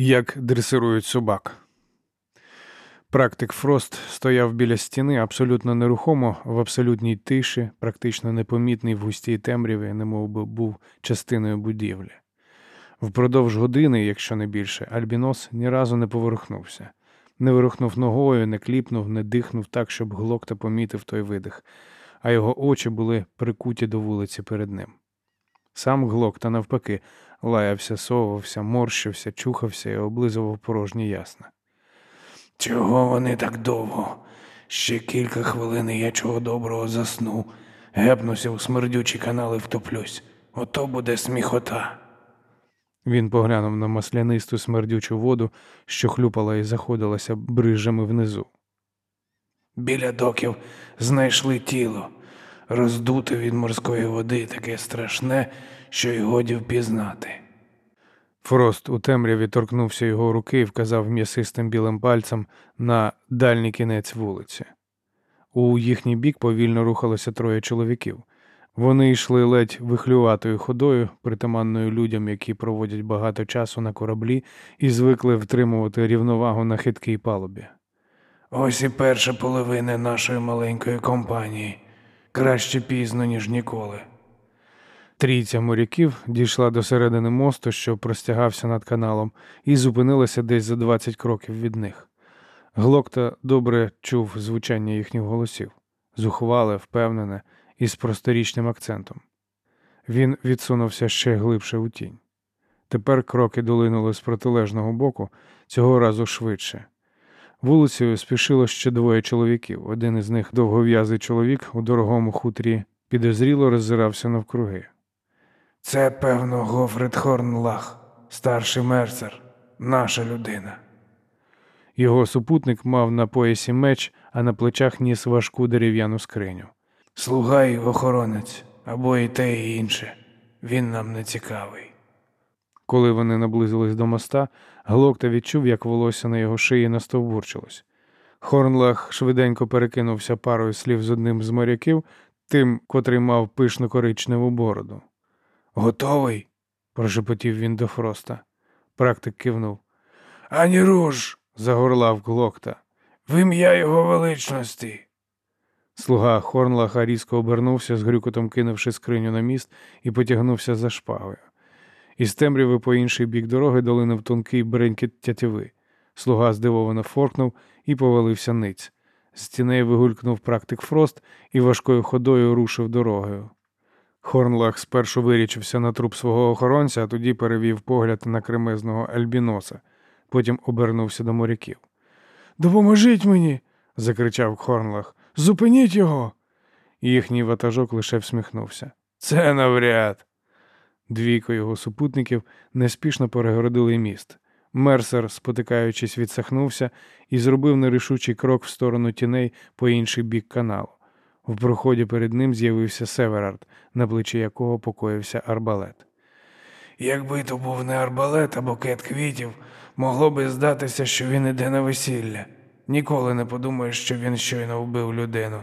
як дресирують собак. Практик Фрост стояв біля стіни абсолютно нерухомо, в абсолютній тиші, практично непомітний в густій темряві, немов би був частиною будівлі. Впродовж години, якщо не більше, Альбінос ні разу не поворухнувся, не вирухнув ногою, не кліпнув, не дихнув так, щоб глокта помітив той видих, а його очі були прикуті до вулиці перед ним. Сам глокта, навпаки, лаявся, совався, морщився, чухався і облизував порожні ясна. Чого вони так довго? Ще кілька хвилин і я чого доброго засну. Гепнуся у смердючі канали втоплюсь. Ото буде сміхота. Він поглянув на маслянисту смердючу воду, що хлюпала і заходилася брижами внизу. Біля доків знайшли тіло, роздуте від морської води, таке страшне, що й годі впізнати. Фрост у темряві торкнувся його руки і вказав м'ясистим білим пальцем на дальній кінець вулиці. У їхній бік повільно рухалося троє чоловіків. Вони йшли ледь вихлюватою ходою, притаманною людям, які проводять багато часу на кораблі і звикли втримувати рівновагу на хиткій палубі. Ось і перша половина нашої маленької компанії. Краще пізно, ніж ніколи. Трійця моряків дійшла до середини мосту, що простягався над каналом, і зупинилася десь за 20 кроків від них. Глокта добре чув звучання їхніх голосів, зухвале, впевнене і з просторічним акцентом. Він відсунувся ще глибше у тінь. Тепер кроки долинули з протилежного боку, цього разу швидше. Вулицею спішило ще двоє чоловіків. Один із них, довгов'язий чоловік у дорогому хутрі, підозріло роззирався навкруги. Це, певно, Гофрид Хорнлах, старший мерцер, наша людина. Його супутник мав на поясі меч, а на плечах ніс важку дерев'яну скриню. Слуга й охоронець, або і те, і інше. Він нам не цікавий. Коли вони наблизились до моста, Глокта відчув, як волосся на його шиї настовбурчилось. Хорнлах швиденько перекинувся парою слів з одним з моряків, тим, котрий мав пишну коричневу бороду. Готовий? прошепотів він до Фроста. Практик кивнув. Ані руш, Загорлав Глокта. в ім'я його величності. Слуга Хорнлаха різко обернувся, з грюкотом кинувши скриню на міст, і потягнувся за шпагою. Із темряви по інший бік дороги долинув тонкий бренькіт тятіви. Слуга здивовано форкнув і повалився ниць. З тіней вигулькнув практик Фрост і важкою ходою рушив дорогою. Хорнлах спершу вирічився на труп свого охоронця, а тоді перевів погляд на кремезного альбіноса, потім обернувся до моряків. Допоможіть мені. закричав Хорнлах. Зупиніть його. Їхній ватажок лише всміхнувся. Це навряд. Двійко його супутників неспішно перегородили міст. Мерсер, спотикаючись, відсахнувся і зробив нерішучий крок в сторону тіней по інший бік каналу. В проході перед ним з'явився Северард, на плечі якого покоївся арбалет. Якби то був не арбалет а букет квітів, могло би здатися, що він іде на весілля. Ніколи не подумаєш, що він щойно вбив людину.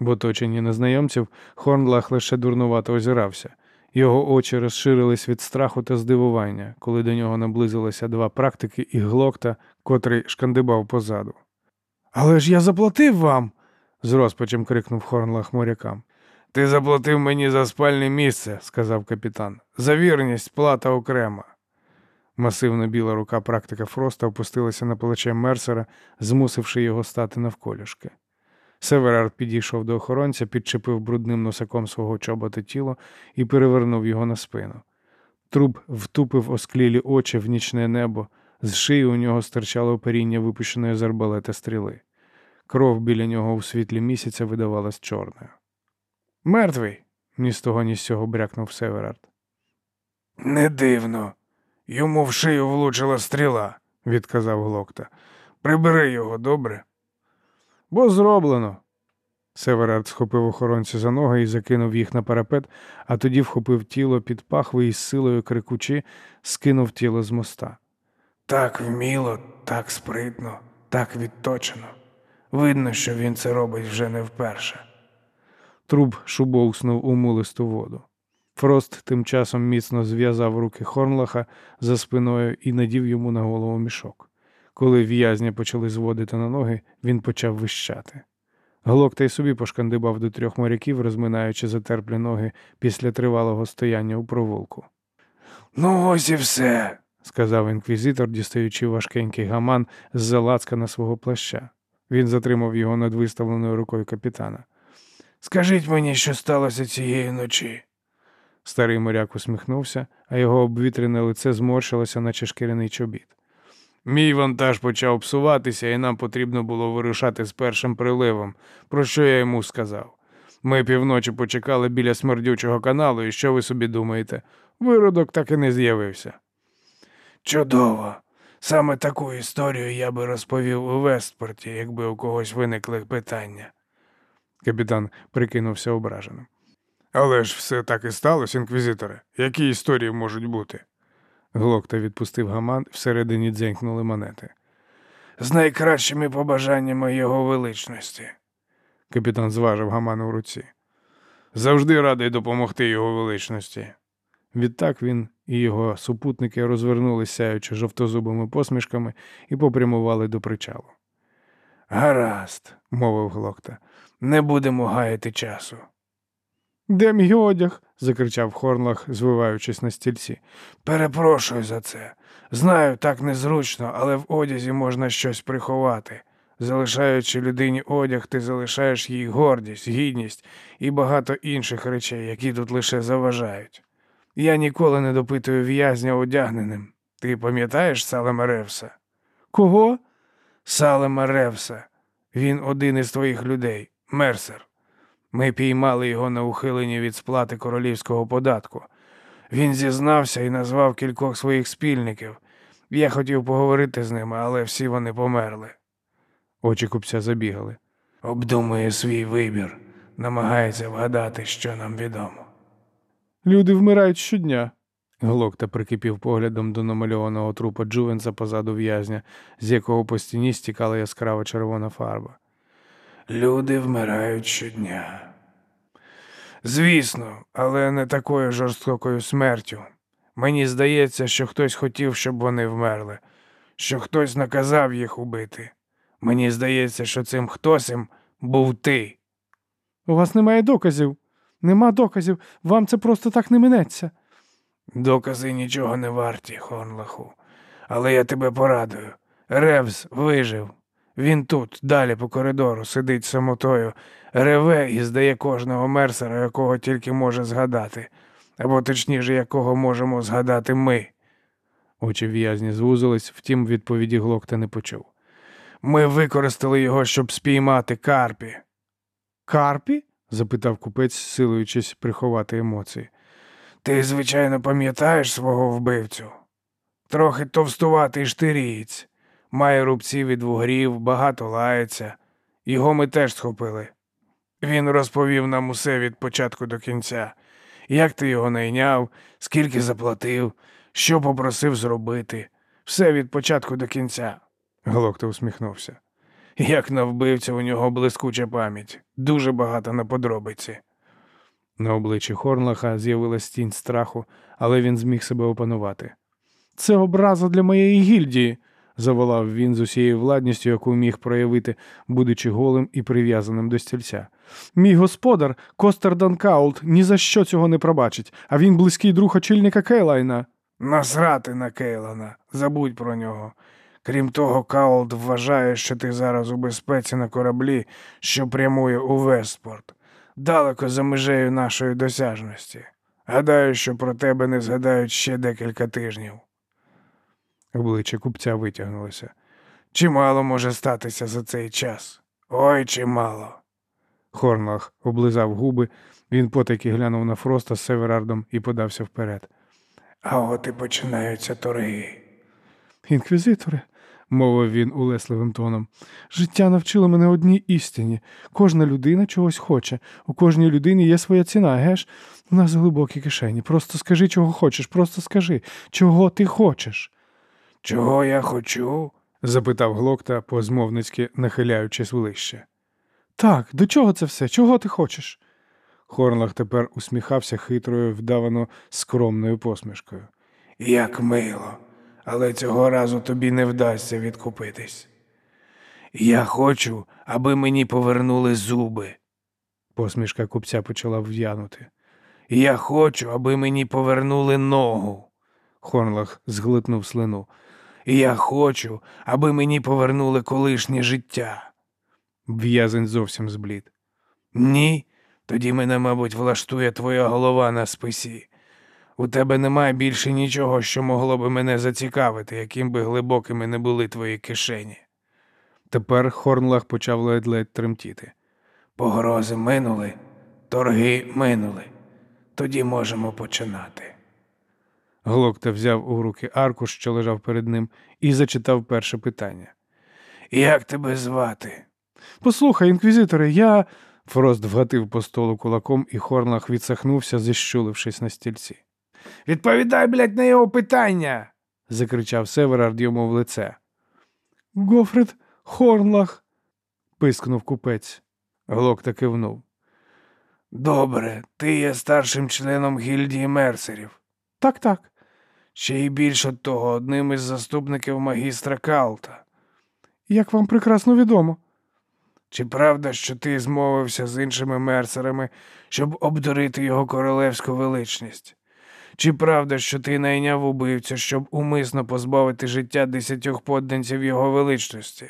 В оточенні незнайомців Хорнлах лише дурнувато озирався. Його очі розширились від страху та здивування, коли до нього наблизилися два практики і глокта, котрий шкандибав позаду. Але ж я заплатив вам. з розпачем крикнув Хорнлах морякам. Ти заплатив мені за спальне місце, сказав капітан. За вірність плата окрема. Масивна біла рука практика Фроста опустилася на плече Мерсера, змусивши його стати навколішки. Северард підійшов до охоронця, підчепив брудним носаком свого чобота тіло і перевернув його на спину. Труб втупив осклілі очі в нічне небо, з шиї у нього стирчало оперіння випущеної з арбалета стріли. Кров біля нього у світлі місяця видавалась чорною. Мертвий, ні з того, ні з цього брякнув Северард. Не дивно. Йому в шию влучила стріла, відказав Глокта. Прибери його, добре? Буде зроблено. Северард схопив охоронця за ноги і закинув їх на парапет, а тоді вхопив тіло під пахви і з силою крекчучи, скинув тіло з моста. Так вміло, так спритно, так відточено. Видно, що він це робить вже не вперше. Труб шубовснув у мулисту воду. Фрост тим часом міцно зв'язав руки Хорнлаха за спиною і надів йому на голову мішок. Коли в'язня почали зводити на ноги, він почав вищати. Глок та й собі пошкандибав до трьох моряків, розминаючи затерплі ноги після тривалого стояння у провулку. Ну, ось і все. сказав інквізитор, дістаючи важкенький гаман з залацка на свого плаща. Він затримав його над виставленою рукою капітана. Скажіть мені, що сталося цієї ночі. Старий моряк усміхнувся, а його обвітрене лице зморщилося, наче шкіряний чобіт. Мій вантаж почав псуватися, і нам потрібно було вирушати з першим приливом, про що я йому сказав. Ми півночі почекали біля смердючого каналу, і що ви собі думаєте? Виродок так і не з'явився. Чудово. Саме таку історію я би розповів у Вестпорті, якби у когось виникли питання. Капітан прикинувся ображеним. Але ж все так і сталося, інквізиторе. Які історії можуть бути? Глокта відпустив гаман, всередині дзенькнули монети. З найкращими побажаннями його величності. Капітан зважив гаман у руці. Завжди радий допомогти його величності. Відтак він і його супутники розвернулися, сяючи жовтозубими посмішками, і попрямували до причалу. Гаразд, Мовив Глокта. не будемо гаяти часу. Де мій одяг? закричав Хорнлах, звиваючись на стільці. Перепрошую за це. Знаю, так незручно, але в одязі можна щось приховати. Залишаючи людині одяг, ти залишаєш їй гордість, гідність і багато інших речей, які тут лише заважають. Я ніколи не допитую в'язня одягненим. Ти пам'ятаєш Салема Ревса? Кого? Салема Ревса. Він один із твоїх людей, мерсер. Ми піймали його на ухиленні від сплати королівського податку. Він зізнався і назвав кількох своїх спільників. Я хотів поговорити з ними, але всі вони померли. Очі купця забігали. Обдумує свій вибір, намагається вгадати, що нам відомо. Люди вмирають щодня. Глокта прикипів поглядом до намальованого трупа Джувенса позаду в'язня, з якого по стіні стікала яскрава червона фарба. Люди вмирають щодня. Звісно, але не такою жорстокою смертю. Мені здається, що хтось хотів, щоб вони вмерли, що хтось наказав їх убити. Мені здається, що цим хтосем був ти. У вас немає доказів. Нема доказів. Вам це просто так не минеться. Докази нічого не варті, Хорнлаху. Але я тебе порадую. Ревс вижив. Він тут, далі по коридору, сидить самотою, реве і здає кожного мерсера, якого тільки може згадати, або точніше, якого можемо згадати ми. Очі в'язні звузились, втім, відповіді Глокта не почув. Ми використали його, щоб спіймати Карпі. Карпі? запитав купець, силуючись приховати емоції. Ти, звичайно, пам'ятаєш свого вбивцю? Трохи товстуватий штирієць, має рубці від вугрів, багато лається. Його ми теж схопили. Він розповів нам усе від початку до кінця, як ти його найняв, скільки заплатив, що попросив зробити, все від початку до кінця. Глокта усміхнувся. Як на вбивця у нього блискуча пам'ять, дуже багато на подробиці. На обличчі Хорнлаха з'явилась тінь страху, але він зміг себе опанувати. Це образа для моєї гільдії, заволав він з усією владністю, яку міг проявити, будучи голим і прив'язаним до стільця. Мій господар, Костер Данкаулт, ні за що цього не пробачить, а він близький друг очільника Кейлайна. Насрати на Кейлайна, забудь про нього. Крім того, Каулт вважає, що ти зараз у безпеці на кораблі, що прямує у Вестпорт, далеко за межею нашої досяжності. Гадаю, що про тебе не згадають ще декілька тижнів. Обличчя купця витягнулося. Чимало може статися за цей час. Ой, чимало. Хорнлах облизав губи, він потайки глянув на Фроста з Северардом і подався вперед. А от і починаються торги. Інквізиторе, мовив він улесливим тоном, життя навчило мене одній істині. Кожна людина чогось хоче. У кожній людині є своя ціна, геш? У нас глибокі кишені. Просто скажи, чого хочеш, просто скажи, чого ти хочеш. Чого я хочу? запитав Глокта, позмовницьки нахиляючись ближче. Так, до чого це все? Чого ти хочеш? Хорнлах тепер усміхався хитрою, вдавано скромною посмішкою. Як мило, але цього разу тобі не вдасться відкупитись. Я хочу, аби мені повернули зуби. Посмішка купця почала в'янути. Я хочу, аби мені повернули ногу. Хорнлах зглитнув слину. Я хочу, аби мені повернули колишнє життя. В'язень зовсім зблід. Ні, тоді мене, мабуть, влаштує твоя голова на списі. У тебе немає більше нічого, що могло би мене зацікавити, яким би глибокими не були твої кишені. Тепер Хорнлах почав ледь-ледь тремтіти. Погрози минули, торги минули. Тоді можемо починати. Глокта взяв у руки аркуш, що лежав перед ним, і зачитав перше питання. Як тебе звати? Послухай, інквізиторе, я. Фрост вгатив по столу кулаком, і Хорнлах відсахнувся, зіщулившись на стільці. Відповідай, блядь, на його питання. закричав Северард йому в лице. Гофрид Хорнлах. пискнув купець. Глокта кивнув. Добре, ти є старшим членом гільдії мерсерів. Так, так. Ще й більше того, одним із заступників магістра Калта. Як вам прекрасно відомо. Чи правда, що ти змовився з іншими мерсерами, щоб обдурити його королевську величність? Чи правда, що ти найняв убивцю, щоб умисно позбавити життя десятьох подданців його величності?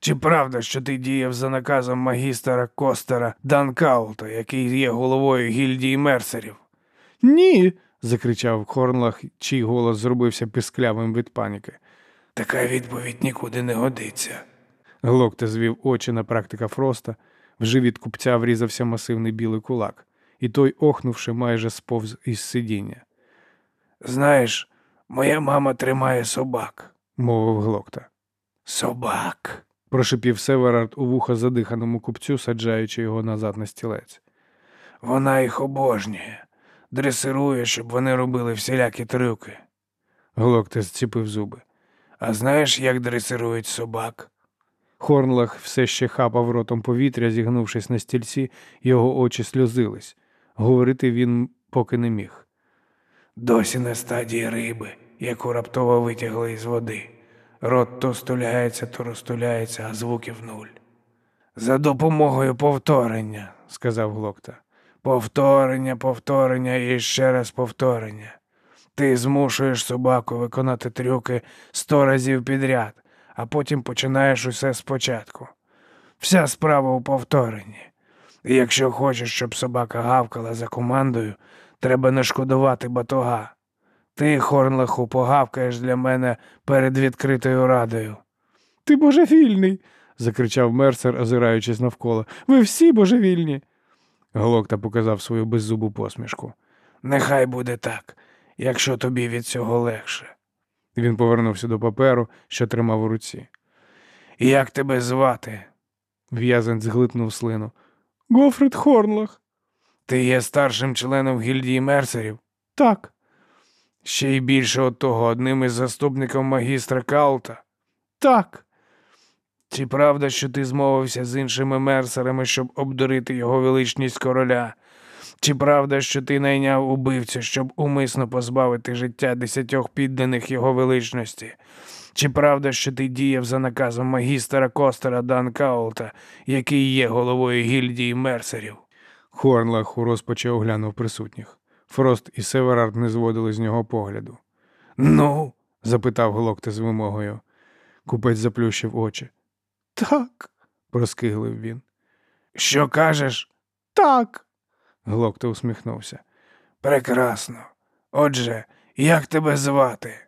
Чи правда, що ти діяв за наказом магістра Костера Данкаулта, який є головою гільдії мерсерів? Ні. Закричав Хорнлах, чий голос зробився пісклявим від паніки. Така відповідь нікуди не годиться. Глокта звів очі на практика Фроста, в живіт купця врізався масивний білий кулак, і той, охнувши, майже сповз із сидіння, Знаєш, моя мама тримає собак. мовив Глокта. Собак. Прошипів Северард у вуха задиханому купцю, саджаючи його назад на стілець. Вона їх обожнює, дресирує, щоб вони робили всілякі трюки. Глокта зціпив зуби. А знаєш, як дресирують собак? Хорнлах все ще хапав ротом повітря, зігнувшись на стільці, його очі сльозились. Говорити він поки не міг. Досі на стадії риби, яку раптово витягли із води. Рот то стуляється, то розтуляється, а звуків нуль. За допомогою повторення, сказав Глокта. Повторення, повторення і ще раз повторення. Ти змушуєш собаку виконати трюки сто разів підряд, а потім починаєш усе спочатку. Вся справа у повторенні. І якщо хочеш, щоб собака гавкала за командою, треба не шкодувати батога. Ти, Хорнлаху, погавкаєш для мене перед відкритою радою. Ти божевільний. закричав мерсер, озираючись навколо. Ви всі божевільні. Глокта показав свою беззубу посмішку. Нехай буде так, якщо тобі від цього легше. Він повернувся до паперу, що тримав у руці. Як тебе звати? В'язень зглитнув слину. Гофрид Хорнлах. Ти є старшим членом гільдії мерсерів? Так. Ще й більше от того, одним із заступників магістра Калта. Так. Чи правда, що ти змовився з іншими мерсерами, щоб обдурити його величність короля? Чи правда, що ти найняв убивцю, щоб умисно позбавити життя десятьох підданих його величності? Чи правда, що ти діяв за наказом магістра Костера Данкаулта, який є головою гільдії мерсерів? Хорнлах у розпачі оглянув присутніх. Фрост і Северард не зводили з нього погляду. Ну, запитав Глокта з вимогою. Купець заплющив очі. Так, проскиглив він. що кажеш? Так. Глокта усміхнувся. Прекрасно. Отже, як тебе звати?